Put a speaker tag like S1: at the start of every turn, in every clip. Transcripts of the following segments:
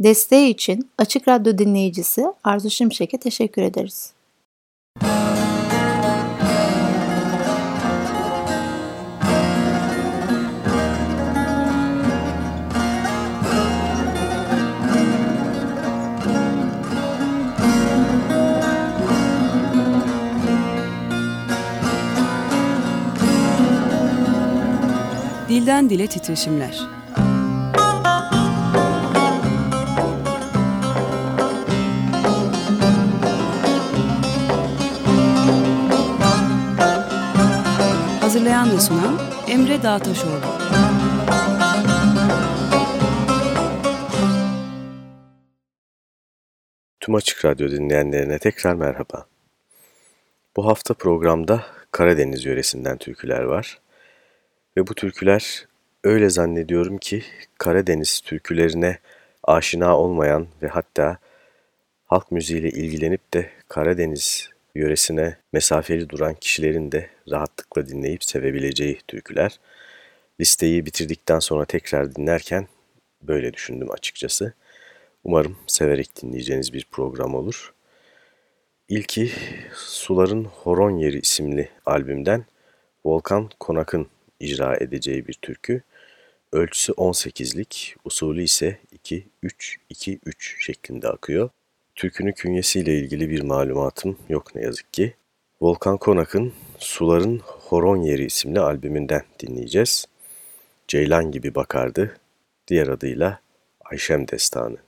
S1: Desteği için Açık Radyo dinleyicisi Arzu Şimşek'e teşekkür ederiz.
S2: Dilden Dile Titreşimler Hazırlayan ve sunan Emre Dağtaşoğlu.
S3: Tüm Açık Radyo dinleyenlerine tekrar merhaba. Bu hafta programda Karadeniz yöresinden türküler var. Ve bu türküler öyle zannediyorum ki Karadeniz türkülerine aşina olmayan ve hatta halk müziğiyle ilgilenip de Karadeniz yöresine mesafeli duran kişilerin de rahatlıkla dinleyip sevebileceği türküler. Listeyi bitirdikten sonra tekrar dinlerken böyle düşündüm açıkçası. Umarım severek dinleyeceğiniz bir program olur. İlki Suların Horon Yeri isimli albümden Volkan Konak'ın icra edeceği bir türkü. Ölçüsü 18'lik, usulü ise 2-3-2-3 şeklinde akıyor. Türkünün künyesiyle ilgili bir malumatım yok ne yazık ki. Volkan Konak'ın Suların Horon Yeri isimli albümünden dinleyeceğiz. Ceylan gibi bakardı, diğer adıyla Ayşem Destanı.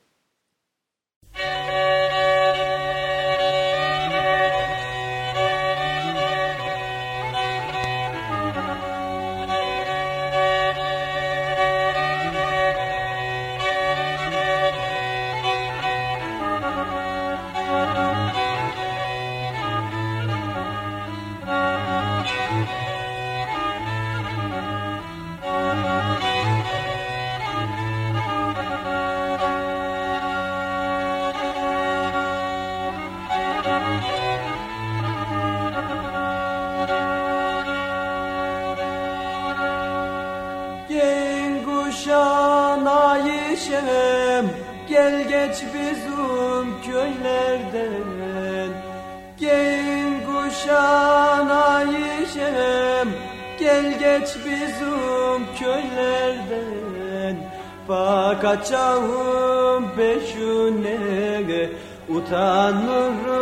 S4: Kaçağım peşine Utanırım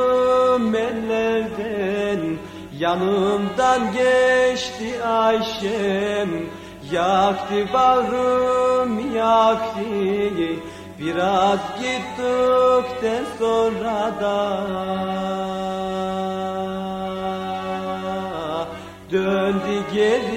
S4: ellerden. Yanımdan geçti Ayşem Yaktı bağrım yaktı. Biraz gittikten sonra da Döndü geriye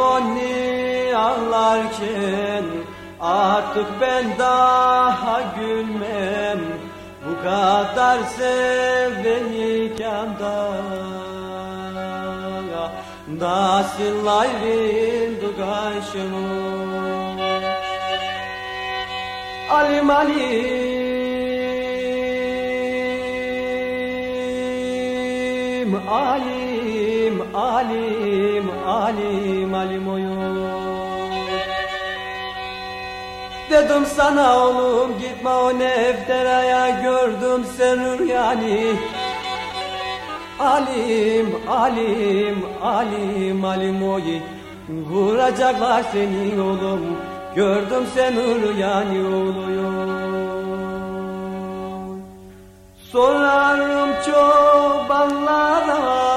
S4: Onu ağlarken Artık ben daha gülmem. Bu kadar seveyken da Nasıl ayrıldı karşıma Alim alim Alim alim alim alim oyun Dedim sana oğlum gitme o nefteraya gördüm sen yani Alim, alim, alim, alim oy Vuracaklar seni oğlum Gördüm sen uyuyan oluyor Sorarım çobanlara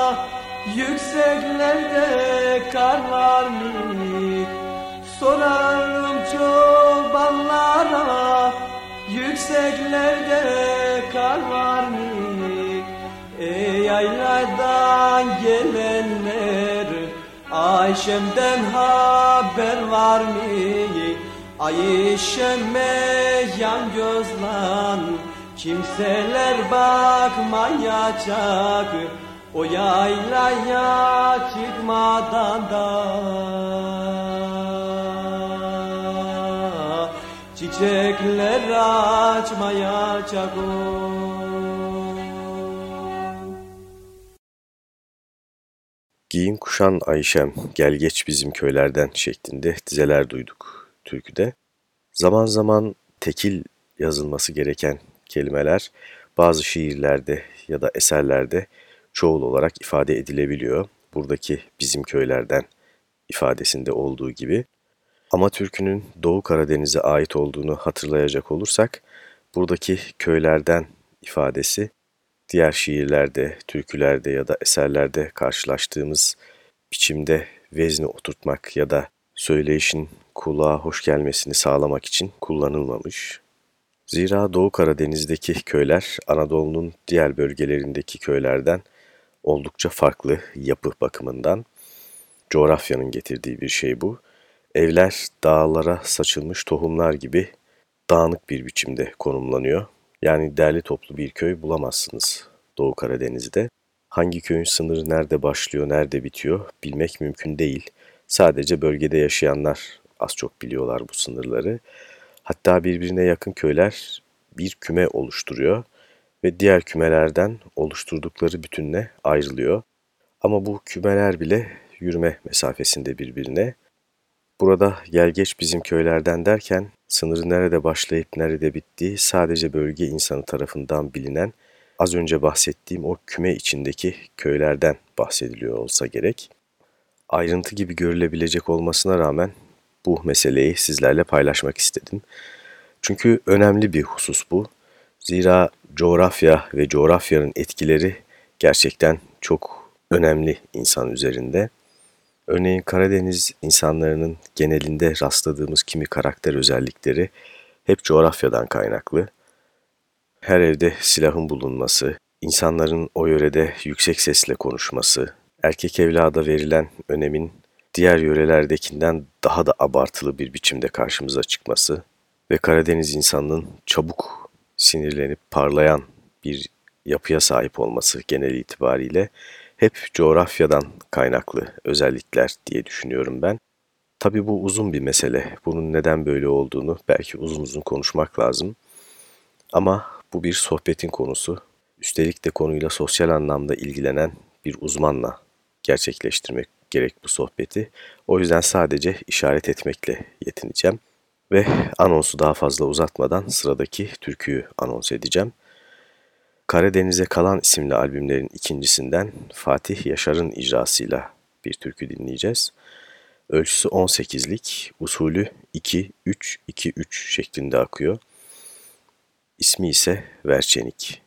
S4: Yükseklerde kar var mı? Sorarım çobanlara Yükseklerde kar var mı? Ey yayladan gelenler Ayşem'den haber var mı? Ayşem'e yan gözlan Kimseler bakmayacak O yaylaya çıkmadan da Çiçekler açmayacak o
S3: Giyin kuşan Ayşem, gel geç bizim köylerden şeklinde dizeler duyduk türküde. Zaman zaman tekil yazılması gereken kelimeler bazı şiirlerde ya da eserlerde çoğul olarak ifade edilebiliyor. Buradaki bizim köylerden ifadesinde olduğu gibi. Ama türkünün Doğu Karadeniz'e ait olduğunu hatırlayacak olursak buradaki köylerden ifadesi diğer şiirlerde, türkülerde ya da eserlerde karşılaştığımız biçimde vezni oturtmak ya da söyleyişin kulağa hoş gelmesini sağlamak için kullanılmamış. Zira Doğu Karadeniz'deki köyler Anadolu'nun diğer bölgelerindeki köylerden oldukça farklı yapı bakımından. Coğrafyanın getirdiği bir şey bu. Evler dağlara saçılmış tohumlar gibi dağınık bir biçimde konumlanıyor. Yani derli toplu bir köy bulamazsınız Doğu Karadeniz'de. Hangi köyün sınırı nerede başlıyor, nerede bitiyor bilmek mümkün değil. Sadece bölgede yaşayanlar az çok biliyorlar bu sınırları. Hatta birbirine yakın köyler bir küme oluşturuyor ve diğer kümelerden oluşturdukları bütünle ayrılıyor. Ama bu kümeler bile yürüme mesafesinde birbirine. Burada gel geç bizim köylerden derken sınırı nerede başlayıp nerede bittiği sadece bölge insanı tarafından bilinen az önce bahsettiğim o küme içindeki köylerden bahsediliyor olsa gerek. Ayrıntı gibi görülebilecek olmasına rağmen bu meseleyi sizlerle paylaşmak istedim. Çünkü önemli bir husus bu. Zira coğrafya ve coğrafyanın etkileri gerçekten çok önemli insan üzerinde. Örneğin Karadeniz insanlarının genelinde rastladığımız kimi karakter özellikleri hep coğrafyadan kaynaklı. Her evde silahın bulunması, insanların o yörede yüksek sesle konuşması, erkek evlada verilen önemin diğer yörelerdekinden daha da abartılı bir biçimde karşımıza çıkması ve Karadeniz insanının çabuk sinirlenip parlayan bir yapıya sahip olması genel itibariyle hep coğrafyadan kaynaklı özellikler diye düşünüyorum ben. Tabi bu uzun bir mesele. Bunun neden böyle olduğunu belki uzun uzun konuşmak lazım. Ama bu bir sohbetin konusu. Üstelik de konuyla sosyal anlamda ilgilenen bir uzmanla gerçekleştirmek gerek bu sohbeti. O yüzden sadece işaret etmekle yetineceğim. Ve anonsu daha fazla uzatmadan sıradaki türküyü anons edeceğim. Karadeniz'e Kalan isimli albümlerin ikincisinden Fatih Yaşar'ın icrasıyla bir türkü dinleyeceğiz. Ölçüsü 18'lik, usulü 2-3-2-3 şeklinde akıyor. İsmi ise Verçenik.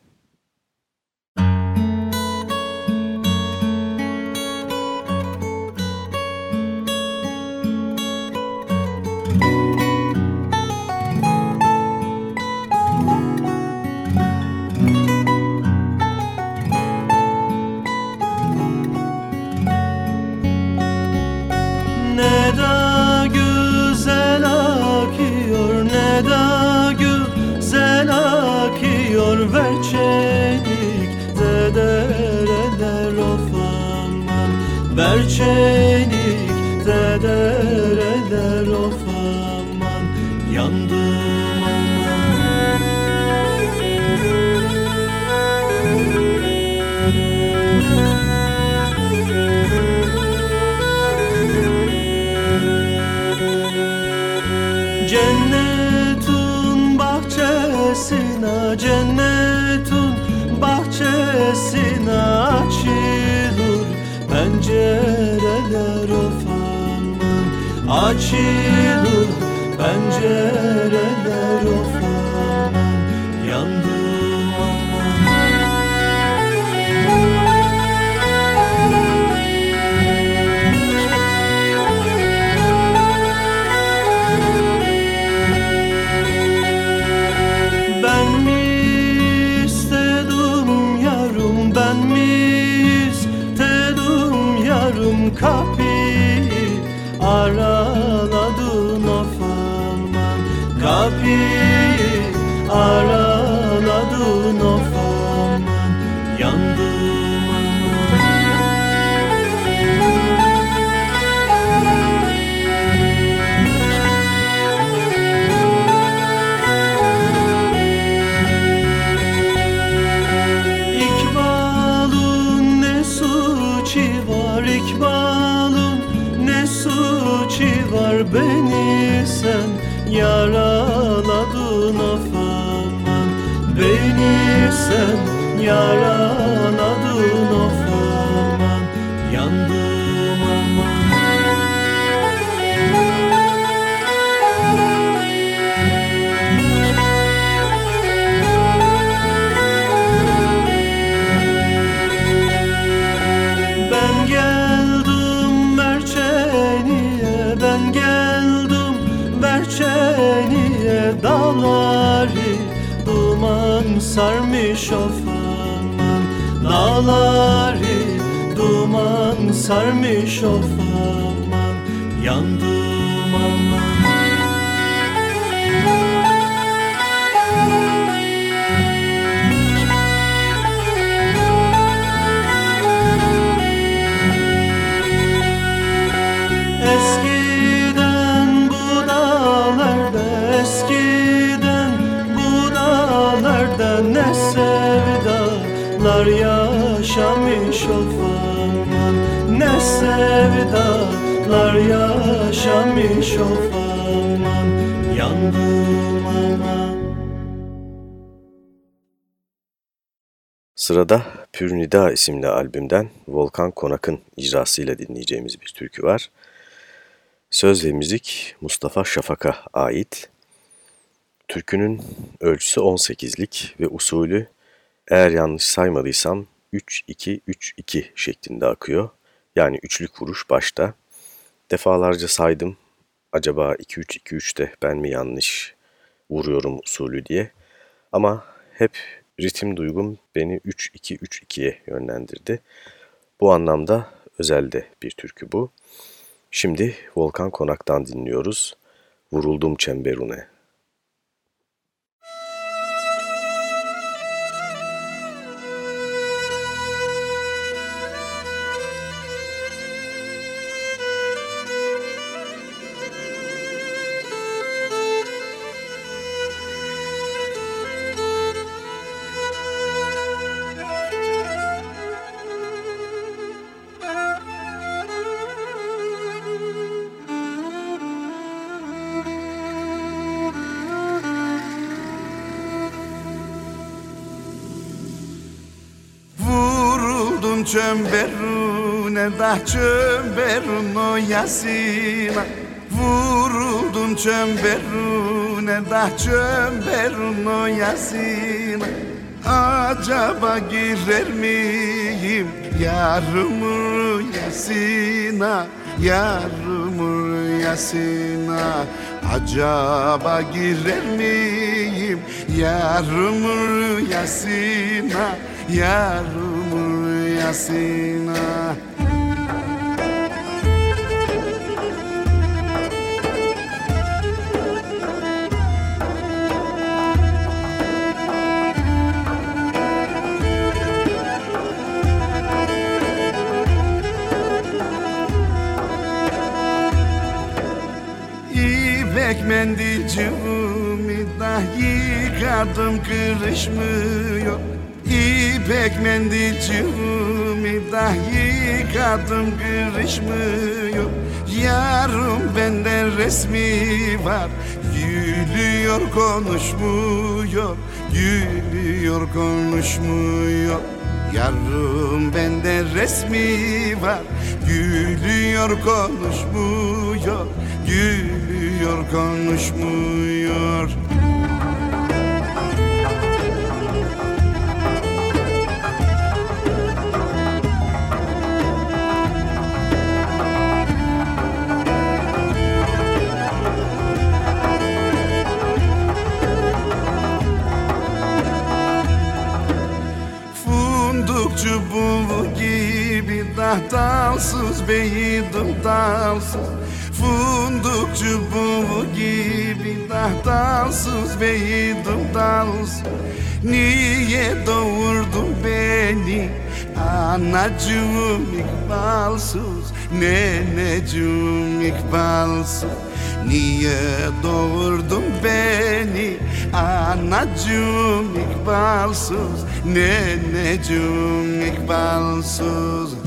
S3: Sırada Pür Nida isimli albümden Volkan Konak'ın icrasıyla dinleyeceğimiz bir türkü var. Söz ve müzik Mustafa Şafak'a ait. Türkünün ölçüsü 18'lik ve usulü eğer yanlış saymadıysam 3-2-3-2 şeklinde akıyor. Yani üçlük vuruş başta. Defalarca saydım. Acaba 2-3-2-3'te ben mi yanlış vuruyorum usulü diye. Ama hep ritim duygum beni 3-2-3-2'ye yönlendirdi. Bu anlamda özelde bir türkü bu. Şimdi Volkan Konak'tan dinliyoruz. Vuruldum çemberune.
S5: Çemberune da çemberun yasina Vuruldum çemberune da çemberun yasina Acaba girer miyim yarımın yasina Yarımın yasina Acaba girer miyim yarımın yasina Yarımın yasina İpek mendilcimi dahi yıkadım kırışmıyor İpek mendicimi dahi yıkadım kırışmıyor. Yarım bende resmi var Gülüyor konuşmuyor Gülüyor konuşmuyor. Yarım bende resmi var Gülüyor konuşmuyor Gülüyor konuşmuyor. Dardalsız beydim dalsız Funduk çubuğu gibi. Dardalsız beydim dalsız Niye doğurdun beni? Anacığım ikbalsız Neneciğim ikbalsız Niye doğurdun beni? Anacığım ikbalsız Neneciğim ikbalsız.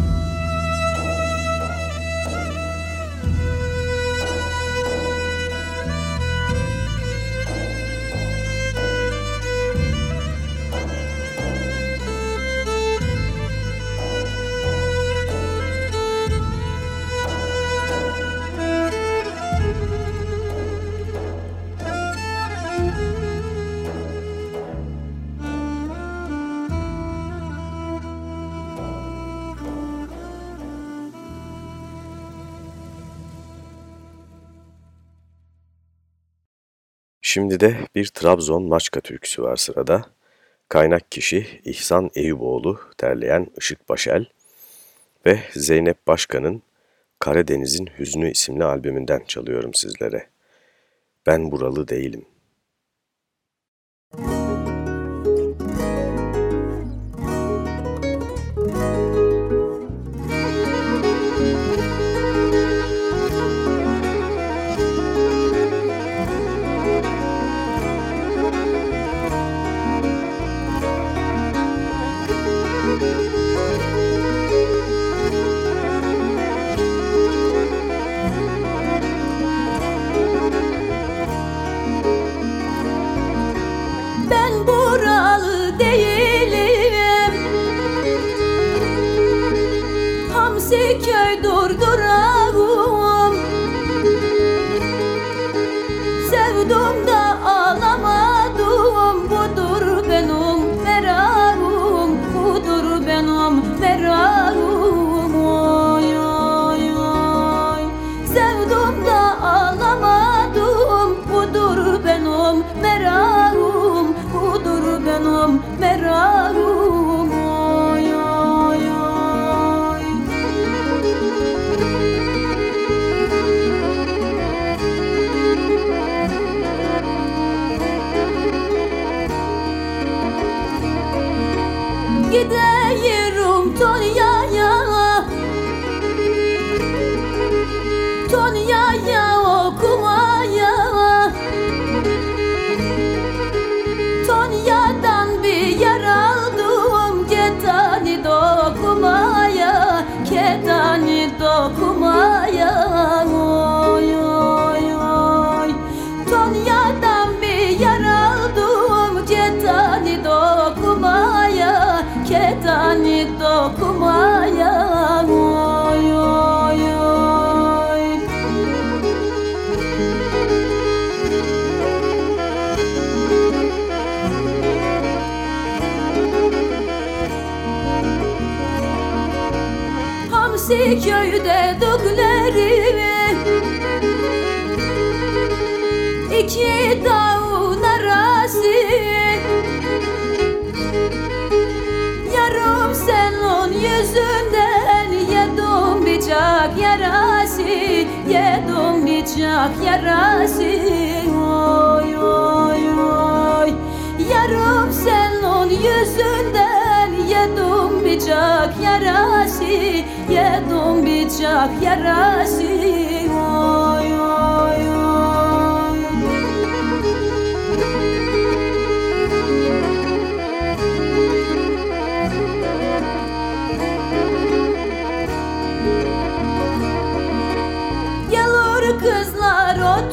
S6: Şimdi de bir Trabzon Maçka türküsü var sırada. Kaynak kişi İhsan Eyüboğlu, terleyen Işık Başel ve Zeynep Başkan'ın Karadeniz'in Hüznü isimli albümünden çalıyorum sizlere. Ben buralı değilim.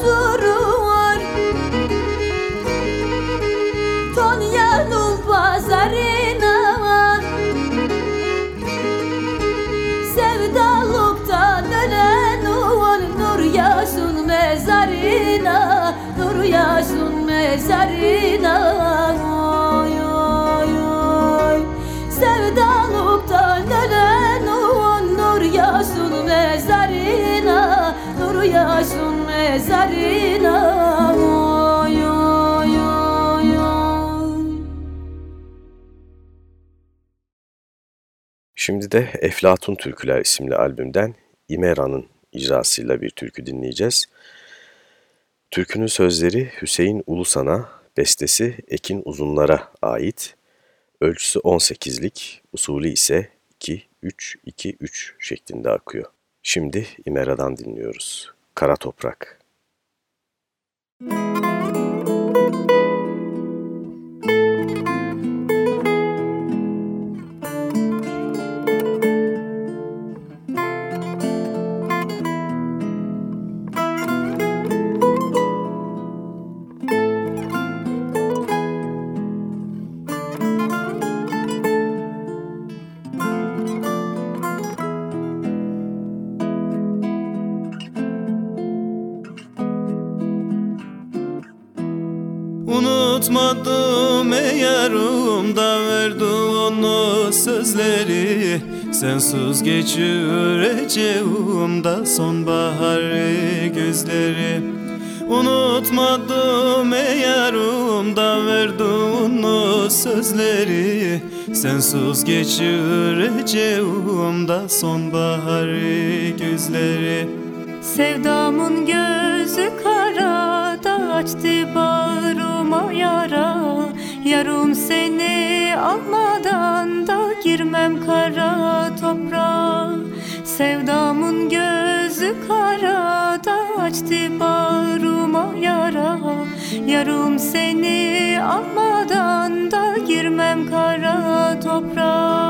S7: duruyor Konya'nın pazarına
S6: Sevdaluktan ölen oğul Nur yaşın mezarına Nur yaşın mezarına
S3: Şimdi de Eflatun Türküler isimli albümden İmera'nın icrasıyla bir türkü dinleyeceğiz. Türkünün sözleri Hüseyin Ulusan'a, bestesi Ekin Uzunlar'a ait. Ölçüsü 18'lik, usulü ise 2-3-2-3 şeklinde akıyor. Şimdi İmera'dan dinliyoruz. Kara Toprak.
S8: Unutmadım yarımda verdi onu sözleri. Sensiz geçireceğim da sonbaharı gözleri. Unutmadım yarımda verdi onu sözleri. Sensiz geçireceğim da sonbaharı gözleri.
S9: Sevdamın gözü kara da açtı bağrıma yara Yarım seni almadan da girmem kara toprağa. Sevdamın gözü kara da açtı bağrıma yara. Yarım seni almadan da girmem kara toprağa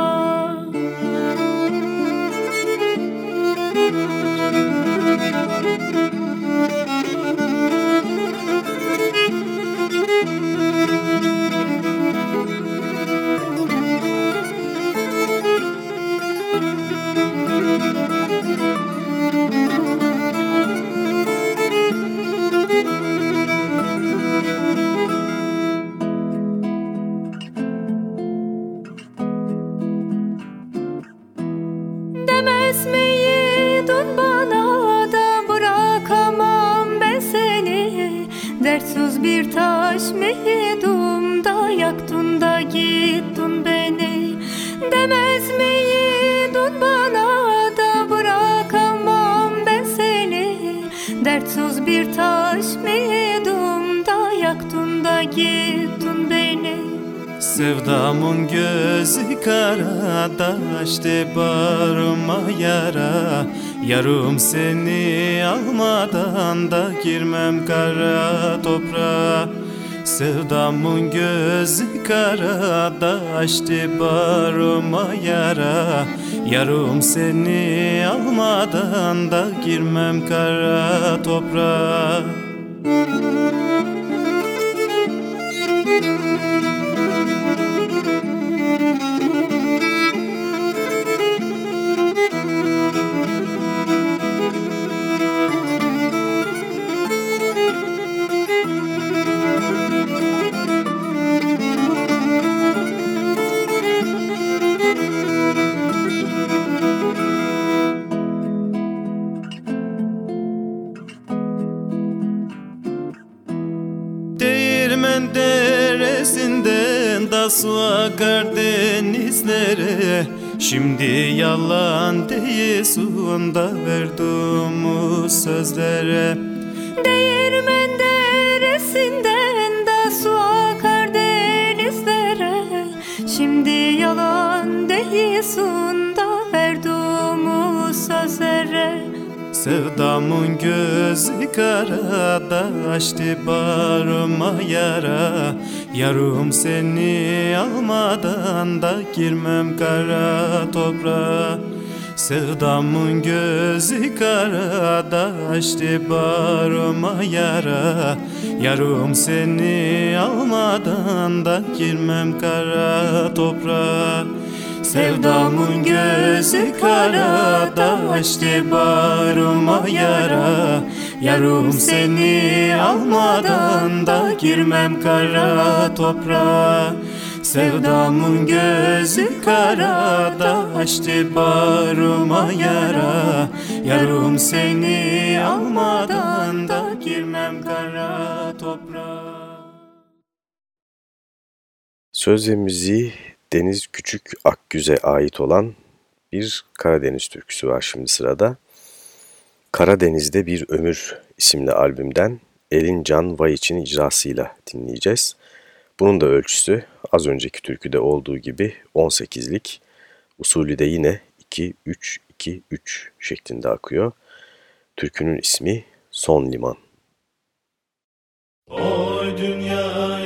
S8: Sevdamın gözü kara da açtı bağrıma yara. Yarım seni almadan da girmem kara toprağa. Sevdamın gözü kara da açtı bağrıma yara. Yarım seni almadan da girmem kara toprağa denizlere Şimdi yalan değilsin da verdiğim sözlere.
S9: Değirmen deresinden da su akar denizlere. Şimdi yalan değilsin da verdiğim sözlere.
S8: Sevdamın gözü kara da açtı bağrıma yara Yarım seni almadan da girmem kara toprağa. Sevdamın gözü kara da açtı barıma yara. Yarım seni almadan da girmem kara toprağa.
S10: Sevdamın gözü kara da açtı barıma yara. Yarım seni almadan da girmem kara toprağa. Sevdamın gözü karada açtı baruma yara. Yarım seni almadan da girmem kara toprağa.
S3: Söz ve müziği Deniz Küçük Akgüz'e ait olan bir Karadeniz türküsü var şimdi sırada. Karadeniz'de Bir Ömür isimli albümden Elin Can Vayiç'in icrasıyla dinleyeceğiz. Bunun da ölçüsü az önceki türküde olduğu gibi 18'lik, usulü de yine 2-3-2-3 şeklinde akıyor. Türkünün ismi Son Liman.
S10: O dünya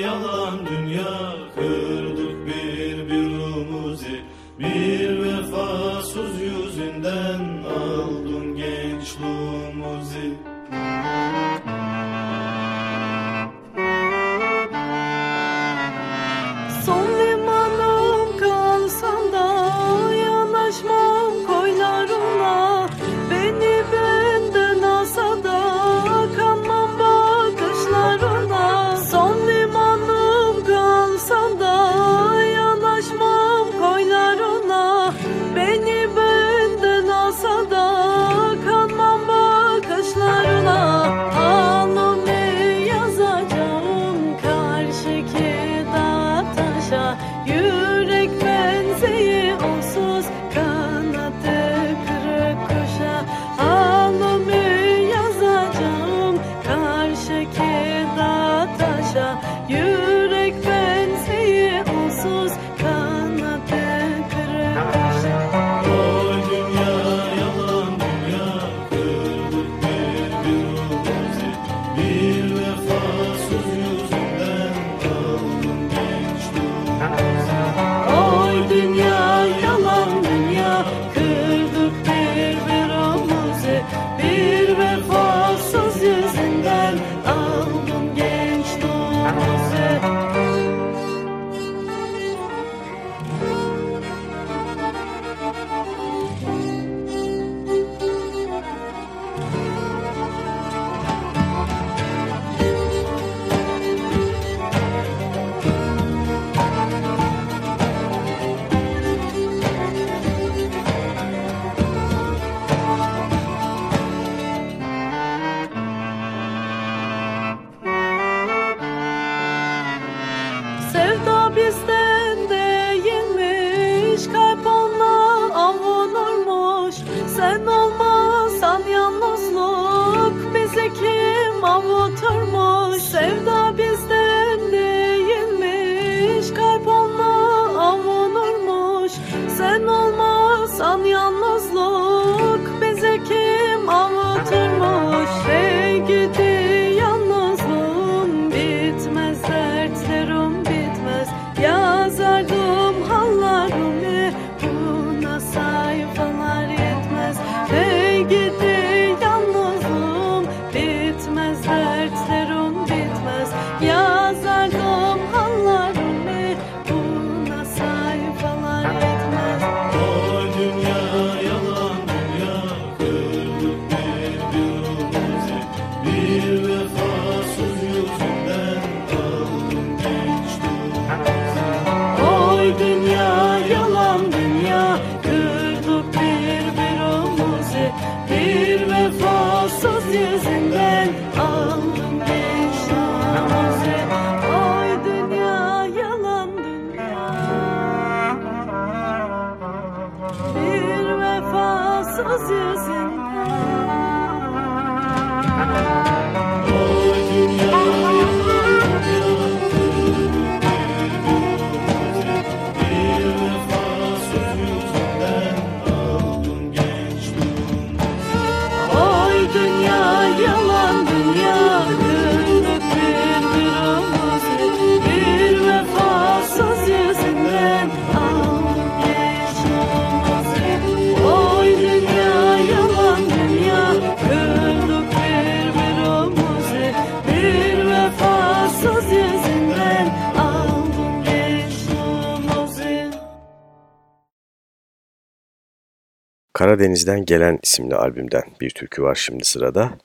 S3: Karadeniz'den Gelen isimli albümden bir türkü var şimdi sırada.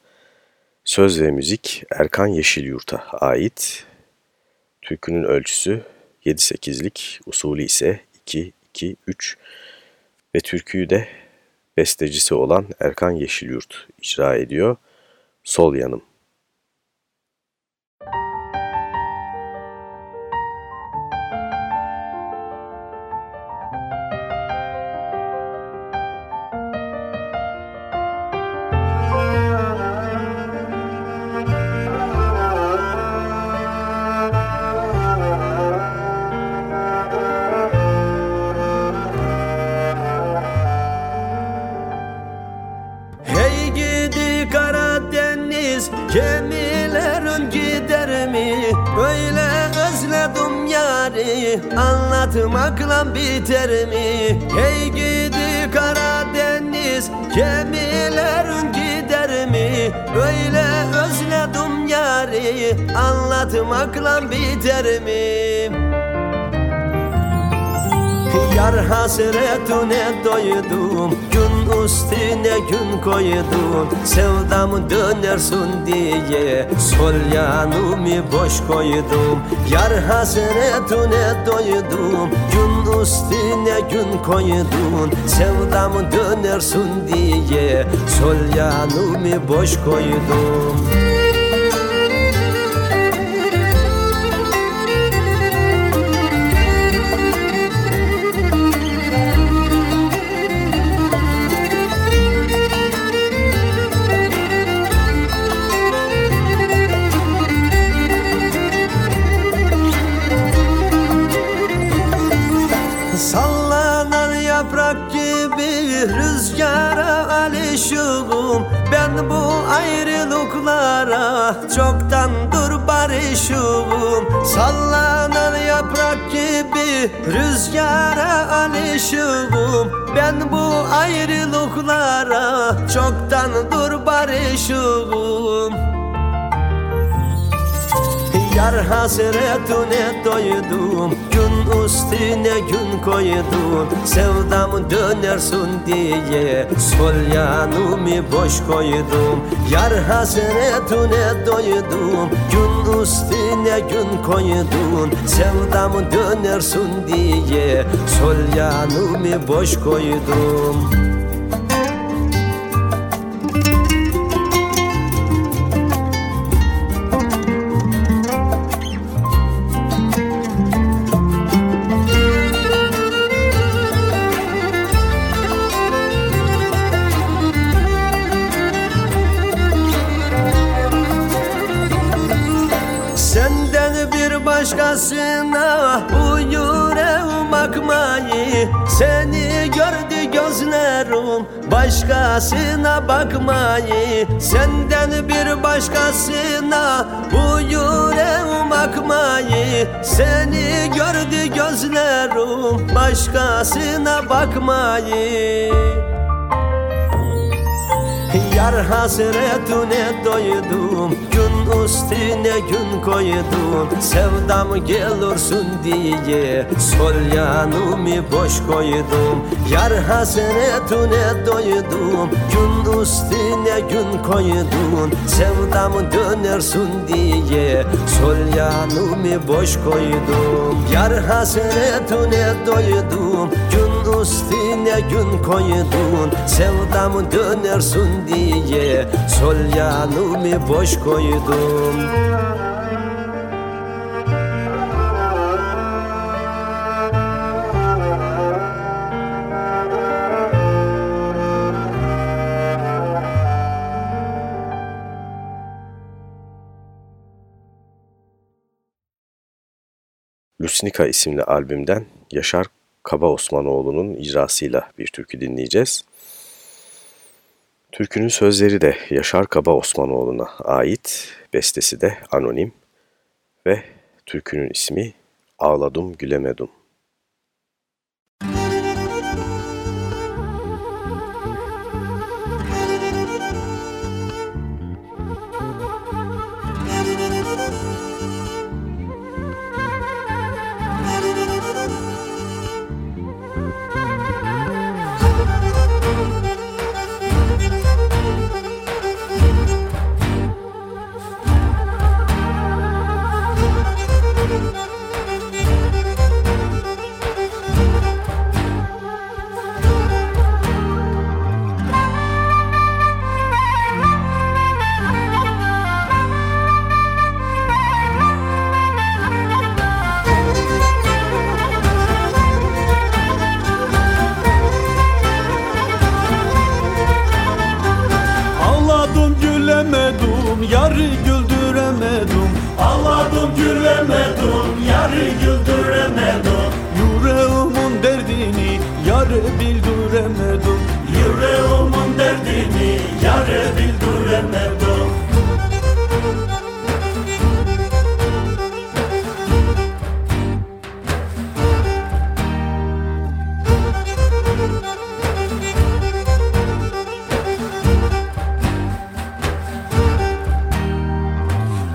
S3: Söz ve müzik Erkan Yeşilyurt'a ait. Türkünün ölçüsü 7-8'lik, usulü ise 2-2-3 ve türküyü de bestecisi olan Erkan Yeşilyurt icra ediyor. Sol yanım.
S11: Anlatmakla biter mi? Hey gidi Karadeniz gemilerin gider mi? Öyle özledim yari anlatmakla biter mi? Yar hasretine doydum üstüne gün koydum Sevdam dönersin diye. Sol yanımı boş koydum Yar hasretine doydum. Gün üstüne gün koydum Sevdam dönersin diye. Sol yanımı boş koydum rüzgara alışığım Ben bu ayrılıklara çoktandır barışığım Yar hasretine doydum. Gün üstüne gün koydum Sevdam dönersin diye Sol yanımı boş koydum Yar hasretine doydum. Gün üstüne gün koydum Sevdam dönersin diye Sol yanımı boş koydum başkasına bakmayı Senden bir başkasına bu yüreğim bakmayı Seni gördü gözlerim başkasına bakmayı. Yar hasretine doydum üstüne gün koydum Sevdam gelursun diye. Sol yanımı boş koydum Yar hasretine doydum. Gün üstüne gün koydum Sevdam dönersin diye. Sol yanımı boş koydum Yar hasretine doydum. Gün üstüne gün koydum Sevdam dönersin diye. Sol yanımı boş koydum
S3: Lusnika isimli albümden Yaşar Kaba Osmanoğlu'nun icrasıyla bir türkü dinleyeceğiz. Türkünün sözleri de Yaşar Kaba Osmanoğlu'na ait, bestesi de anonim ve türkünün ismi Ağladım Gülemedim.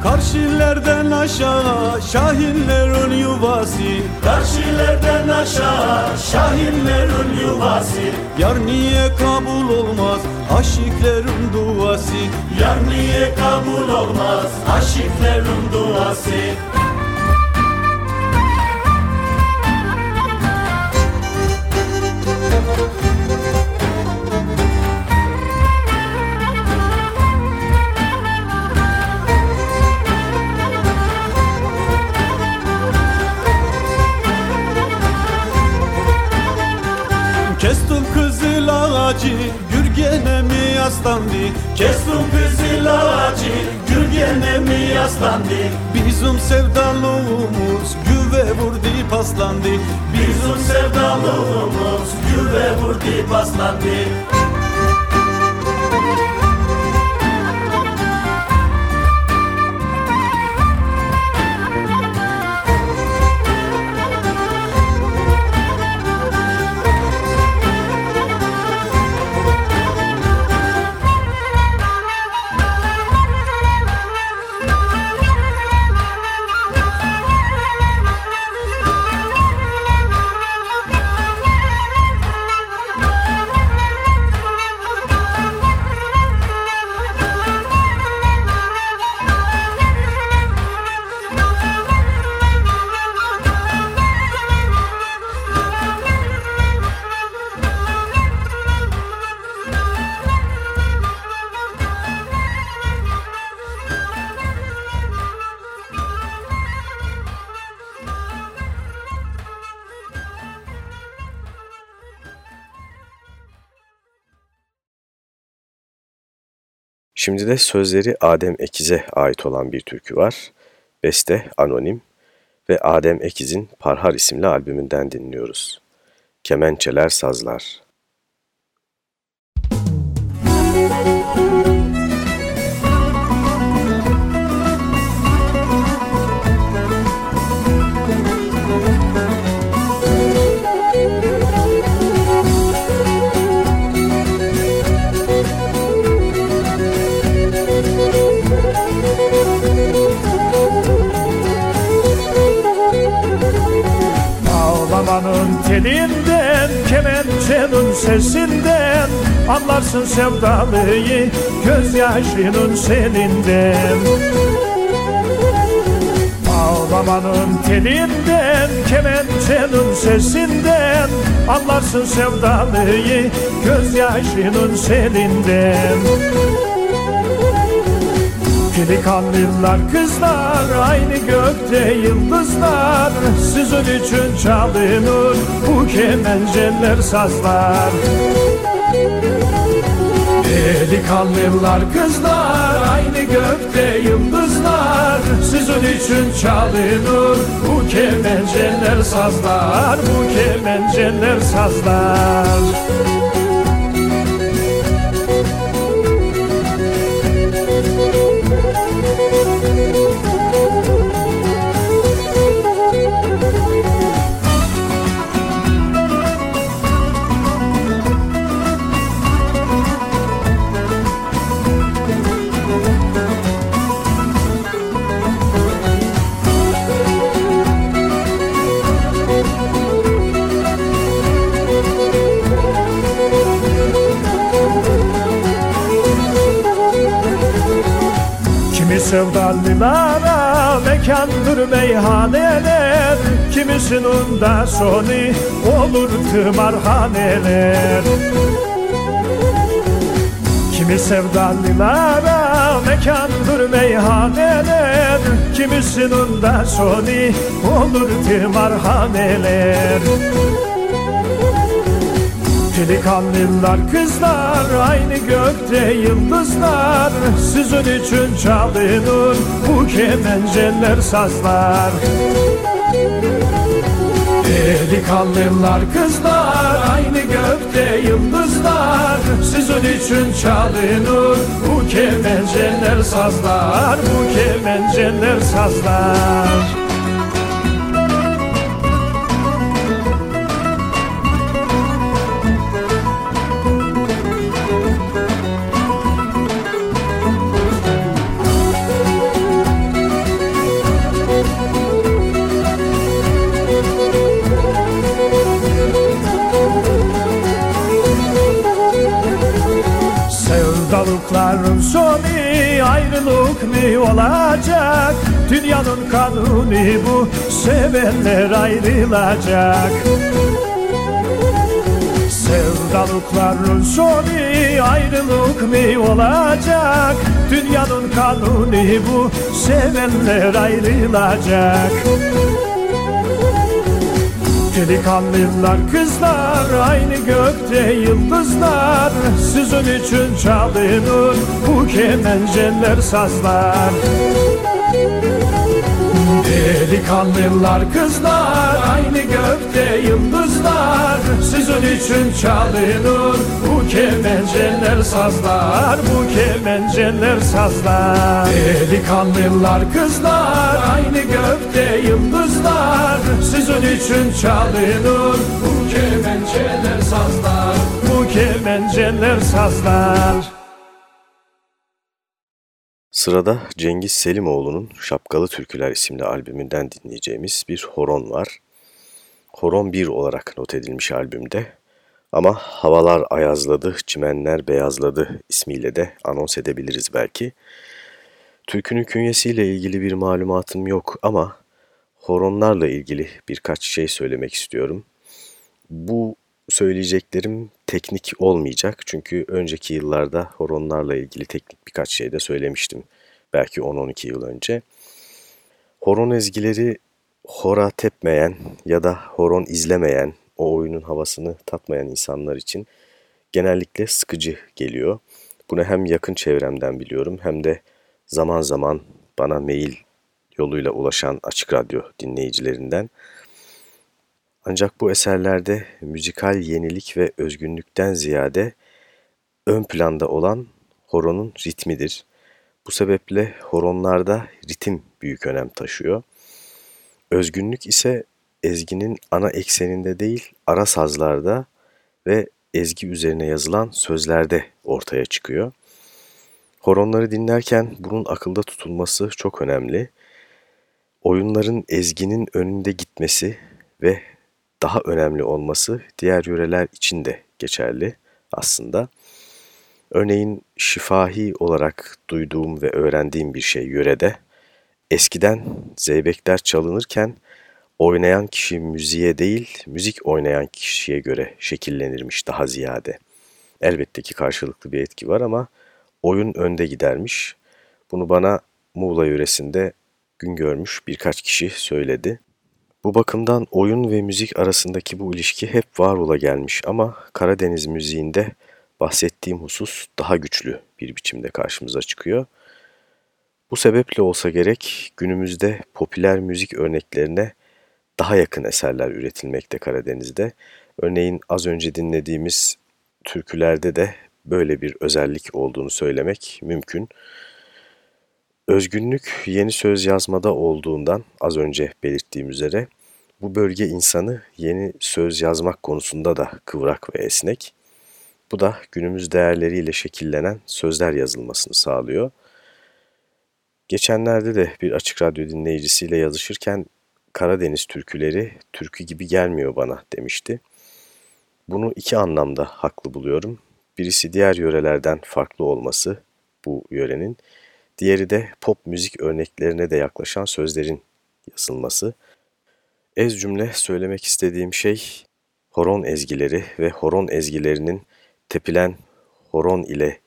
S12: Karşilerden aşağı şahinlerin yuvası. Karşilerden aşağı şahinlerin yuvası. Yar niye kabul olmaz aşıklerin duası? Yar niye kabul olmaz aşıklerin duası mi yaslandı Kestim kızıl ağacı Gürgene mi yaslandı? Bizim sevdalığımız Güve vurdu paslandı Bizim sevdalığımız Güve vurdu paslandı
S3: Şimdi de sözleri Adem Ekiz'e ait olan bir türkü var. Beste anonim ve Adem Ekiz'in Parhar isimli albümünden dinliyoruz. Kemençeler Sazlar.
S13: Ağlamanın telinden, kemençenin sesinden Anlarsın sevdalıyı gözyaşının selinden Ağlamanın telinden, kemençenin sesinden Anlarsın sevdalıyı gözyaşının selinden Pelikanlılar kızlar aynı gökte yıldızlar. Sizin için çalınır bu kemenceler sazlar. Delikanlılar kızlar aynı gökte yıldızlar. Sizin için çalınır bu kemenceler sazlar Bu kemenceler sazlar sevdalılara mekandır meyhaneler Kimisinin de sonu olur tımarhaneler Kimi sevdalılara mekandır meyhaneler Kimisinin de sonu olur tımarhaneler Delikanlılar kızlar. Aynı gökte yıldızlar. Sizin için çalınır bu kemenceler sazlar. Delikanlılar kızlar. Aynı gökte yıldızlar. Sizin için çalınır bu kemenceler sazlar. Bu kemenceler sazlar olacak. Dünyanın kanunu bu sevenler ayrılacak. Sevdalıkların sonu ayrılık mı olacak? Dünyanın kanunu bu sevenler ayrılacak Delikanlılar kızlar aynı gökte yıldızlar. Sizin için çalınır bu kemenceler sazlar Delikanlılar kızlar aynı gökte yıldızlar. Sizin için çalınır bu kemenceler sazlar Bu kemenceler sazlar. Delikanlılar kızlar aynı gökte yıldızlar. Sizin için çalınır bu kemenceler sazlar Bu kemenceler sazlar
S3: Sırada Cengiz Selimoğlu'nun Şapkalı Türküler isimli albümünden dinleyeceğimiz bir horon var. Horon 1 olarak not edilmiş albümde ama Havalar Ayazladı, Çimenler Beyazladı ismiyle de anons edebiliriz belki. Türkünün künyesiyle ilgili bir malumatım yok ama horonlarla ilgili birkaç şey söylemek istiyorum. Bu söyleyeceklerim teknik olmayacak çünkü önceki yıllarda horonlarla ilgili teknik birkaç şey de söylemiştim. Belki 10-12 yıl önce. Horon ezgileri hora tepmeyen ya da horon izlemeyen, o oyunun havasını tatmayan insanlar için genellikle sıkıcı geliyor. Bunu hem yakın çevremden biliyorum hem de zaman zaman bana mail yoluyla ulaşan açık radyo dinleyicilerinden. Ancak bu eserlerde müzikal yenilik ve özgünlükten ziyade ön planda olan horonun ritmidir. Bu sebeple horonlarda ritim büyük önem taşıyor. Özgünlük ise ezginin ana ekseninde değil, ara sazlarda ve ezgi üzerine yazılan sözlerde ortaya çıkıyor. Horonları dinlerken bunun akılda tutulması çok önemli. Oyunların ezginin önünde gitmesi ve daha önemli olması diğer yöreler için de geçerli aslında. Örneğin şifahi olarak duyduğum ve öğrendiğim bir şey yörede, eskiden zeybekler çalınırken oynayan kişi müziğe değil, müzik oynayan kişiye göre şekillenirmiş daha ziyade. Elbette ki karşılıklı bir etki var ama oyun önde gidermiş. Bunu bana Muğla yöresinde gün görmüş birkaç kişi söyledi. Bu bakımdan oyun ve müzik arasındaki bu ilişki hep var ola gelmiş ama Karadeniz müziğinde bahsettiğim husus daha güçlü bir biçimde karşımıza çıkıyor. Bu sebeple olsa gerek günümüzde popüler müzik örneklerine daha yakın eserler üretilmekte Karadeniz'de. Örneğin az önce dinlediğimiz türkülerde de böyle bir özellik olduğunu söylemek mümkün. Özgünlük yeni söz yazmada olduğundan az önce belirttiğim üzere bu bölge insanı yeni söz yazmak konusunda da kıvrak ve esnek. Bu da günümüz değerleriyle şekillenen sözler yazılmasını sağlıyor. Geçenlerde de bir açık radyo dinleyicisiyle yazışırken Karadeniz türküleri türkü gibi gelmiyor bana demişti. Bunu iki anlamda haklı buluyorum. Birisi diğer yörelerden farklı olması bu yörenin. Diğeri de pop müzik örneklerine de yaklaşan sözlerin yazılması. Ez cümle söylemek istediğim şey horon ezgileri ve horon ezgilerinin tepilen horon ile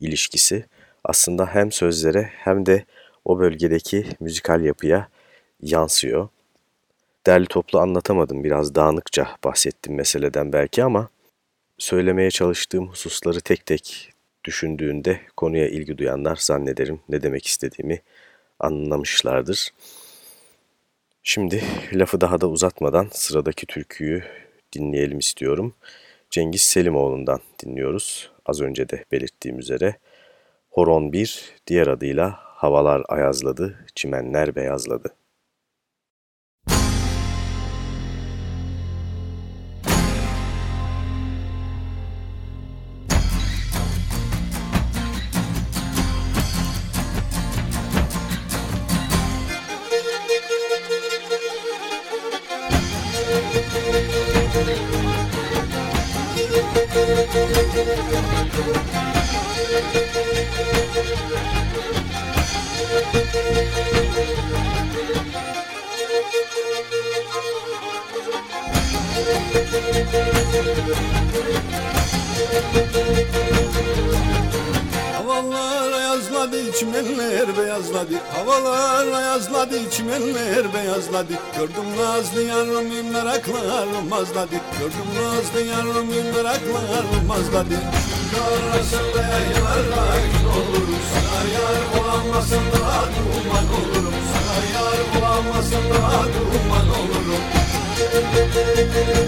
S3: ilişkisi aslında hem sözlere hem de o bölgedeki müzikal yapıya yansıyor. Derli toplu anlatamadım biraz dağınıkça bahsettim meseleden belki ama söylemeye çalıştığım hususları tek tek düşündüğünde konuya ilgi duyanlar zannederim ne demek istediğimi anlamışlardır. Şimdi lafı daha da uzatmadan sıradaki türküyü dinleyelim istiyorum. Cengiz Selimoğlu'ndan dinliyoruz. Az önce de belirttiğim üzere Horon 1 diğer adıyla Havalar Ayazladı, Çimenler Beyazladı.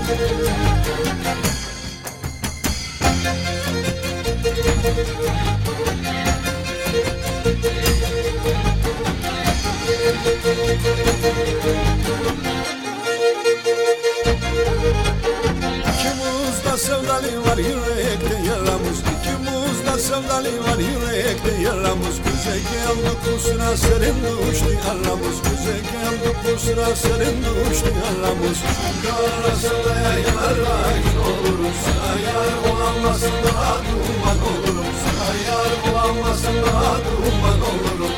S12: Thank you. Göze geldik bu sıra serin düştü aramız Göze geldik bu sıra serin düştü aramız Karasında yaylarla gün olurum Sana yar bulamazsın da duman olurum Sana yar bulamazsın da duman olurum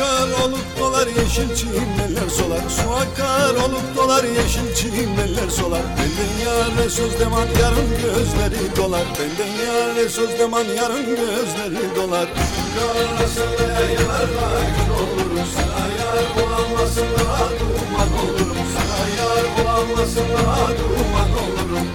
S12: akar olup dolar yeşil çimeller solar. Su akar olup dolar yeşil çimeller solar. Benden yâre söz deman yarın gözleri dolar. Benden yâre söz deman yarın gözleri dolar. Karasında yaylarla gün olurum Sana yar bulamazsın da duman olurum Sana yar bulamazsın da duman olurum.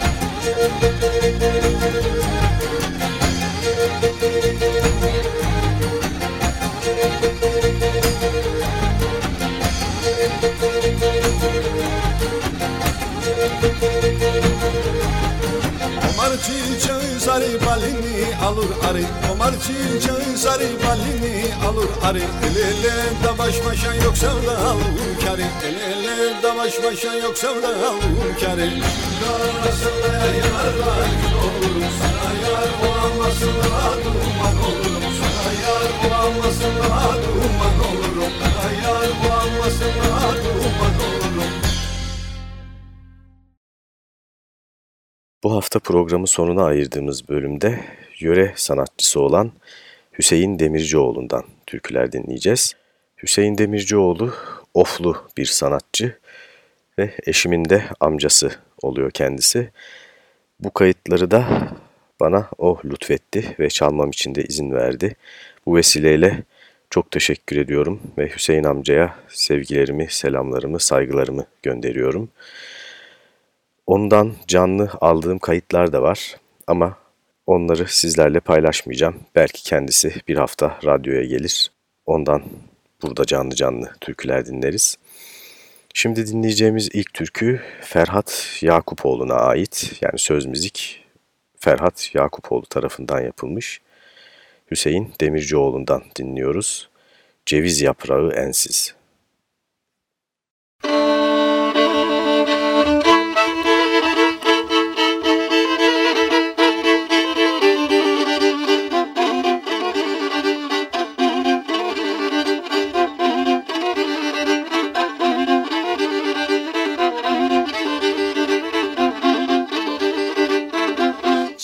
S12: Omar çiçeği sarı balini alır arı çiçeği sarı balini alır arı. El ele davaş başa yok sevdalım kari El ele davaş başa yok sevdalım kari Karasında yayarla gün olurum Sana yar bulamazsın da duman olurum Sana yar bulamazsın da duman olurum Sana yar bulamazsın da duman olurum
S3: Bu hafta programın sonuna ayırdığımız bölümde yöre sanatçısı olan Hüseyin Demircioğlu'ndan türküler dinleyeceğiz. Hüseyin Demircioğlu oflu bir sanatçı ve eşimin de amcası oluyor kendisi. Bu kayıtları da bana o lütfetti ve çalmam için de izin verdi. Bu vesileyle çok teşekkür ediyorum ve Hüseyin amcaya sevgilerimi, selamlarımı, saygılarımı gönderiyorum. Ondan canlı aldığım kayıtlar da var ama onları sizlerle paylaşmayacağım. Belki kendisi bir hafta radyoya gelir. Ondan burada canlı canlı türküler dinleriz. Şimdi dinleyeceğimiz ilk türkü Ferhat Yakupoğlu'na ait. Yani söz müzik Ferhat Yakupoğlu tarafından yapılmış. Hüseyin Demircioğlu'ndan dinliyoruz. Ceviz yaprağı ensiz.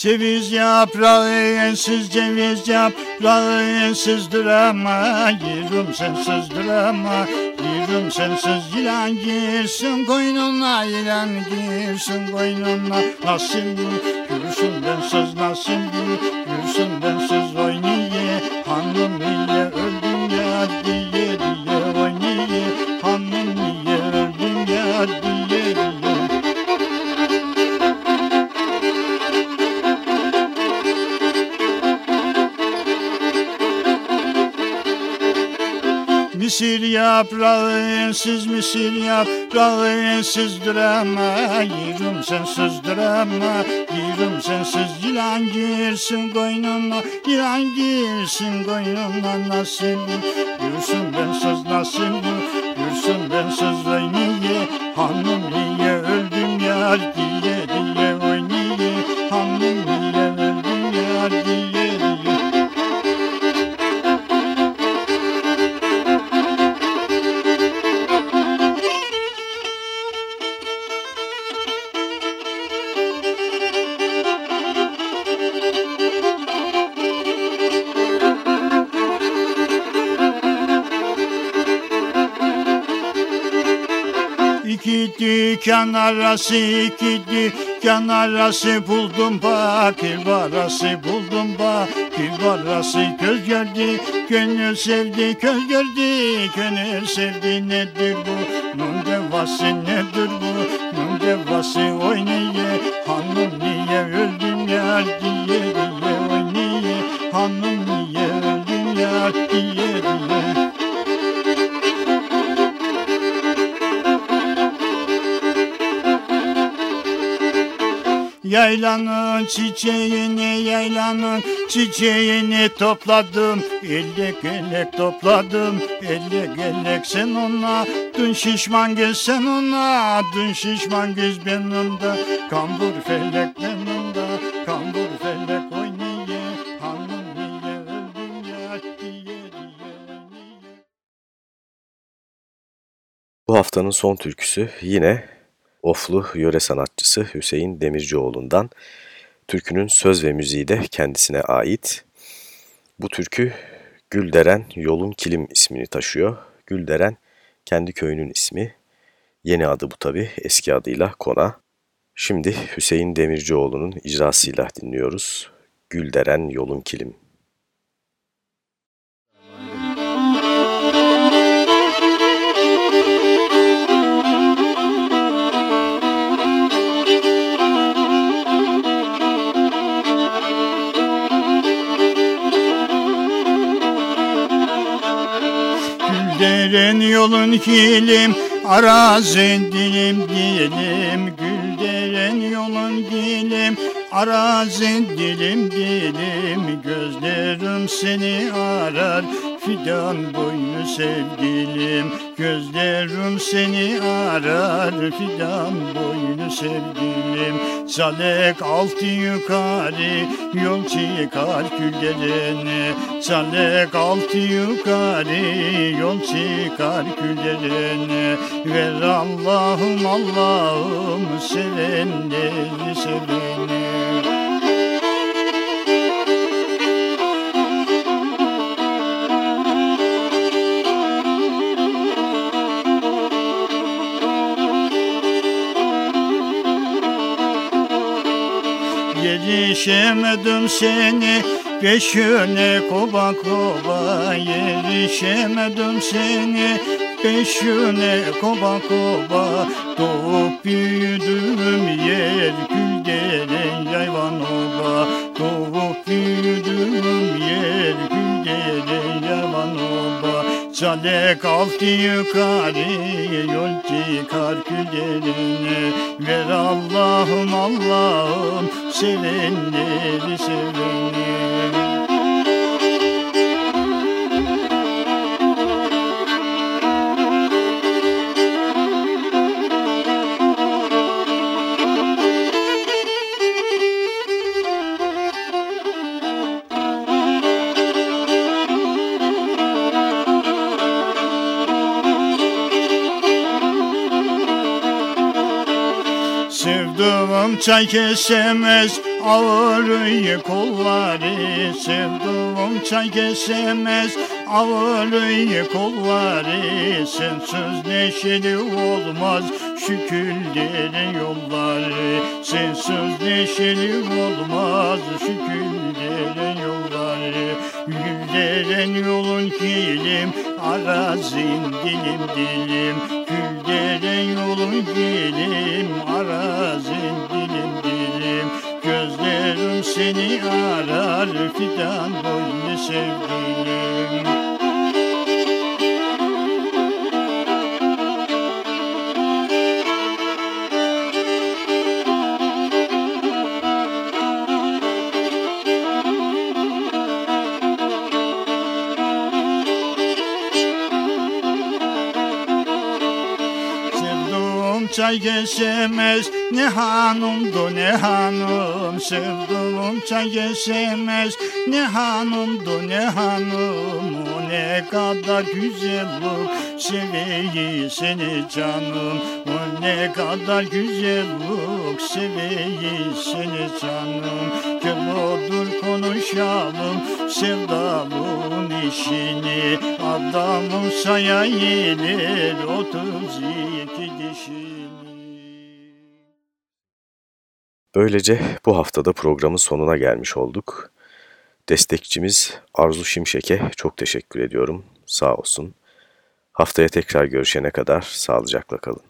S14: Ceviz yaprağı ensiz ceviz yaprağı ensizdir ama Yirum sensizdir ama Yirum Yürüm sensiz yılan girsin koynuna Yılan girsin koynuna. Nasıl yürüsün bensiz nasıl yürüsün bensiz Misir yaprağı ensiz misir yaprağı ensizdir ama Yürüm sensizdir ama Yürüm sensiz. Yılan girsin koynuna Yılan girsin koynuna. Nasıl Yürüsün bensiz nasıl Yürüsün bensiz? Vay niye Hanım niye arası iki dükkan arası buldum bakir barası buldum bakir barası göz gördü gönül sevdi göz gördü gönül sevdi nedir bu? Nun devası nedir çiçeğini yaylanın çiçeğini topladım. Ellek ellek topladım ellek ellek sen ona. Dün şişman göz sen ona Dün şişman göz benim de Kambur felek benim de Kambur felek oyniye Hanım niye öldün diye.
S3: Bu haftanın son türküsü yine Oflu yöre sanatçısı Hüseyin Demircioğlu'ndan. Türkünün söz ve müziği de kendisine ait. Bu türkü Gülderen Yolun Kilim ismini taşıyor. Gülderen kendi köyünün ismi. Yeni adı bu tabi eski adıyla Kona. Şimdi Hüseyin Demircioğlu'nun icrasıyla dinliyoruz. Gülderen Yolun Kilim.
S14: Gülderen yolun kilim Arazi dilim dilim. Gülderen yolun dilim Arazi dilim dilim. Gözlerim seni arar Fidan boynu sevgilim. Gözlerim seni arar Fidan boynu sevgilim. Salek altı yukarı Yol çıkar küllerine Salek altı yukarı Yol çıkar küllerine Ver Allah'ım Allah'ım Sevenleri sevene Yetişemedim seni peşine koba koba Yetişemedim seni. Peşine koba koba Doğup büyüdüm yer gül deren yayvan oba. Doğup büyüdüm yer gül deren yayvan oba. Çalek altı yukarı yol çıkar küllerine Ver Allah'ım Allah'ım sevenleri sevene çay kesemez ağrıyı kolları Sevduğum çay kesemez. Ağır kolları Sensiz neşeli olmaz. Şu küllerin yolları Sensiz neşeli olmaz. Şu küllerin yolları Gülderen yolun kilim arazin dilim dilim seni arar fidan boylu sevgilim. Sevduğum çay geçemez ne hanımdı ne hanım Sevduğum çay geçemez ne hanımdı ne hanım O ne kadar güzellik seveyi seni canım O ne kadar güzellik seveyi seni canım Gel otur konuşalım. Sevdalın işini Adamım saya otuz iki dişini
S3: Böylece bu haftada programın sonuna gelmiş olduk. Destekçimiz Arzu Şimşek'e çok teşekkür ediyorum. Sağ olsun. Haftaya tekrar görüşene kadar sağlıcakla kalın.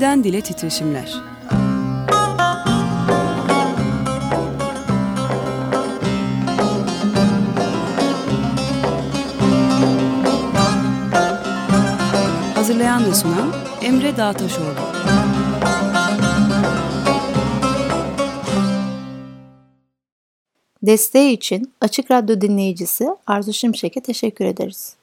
S2: Dilden dile titreşimler. Hazırlayan ve sunan Emre Dağtaşoğlu.
S1: Desteği için Açık Radyo dinleyicisi Arzu Şimşek'e teşekkür ederiz.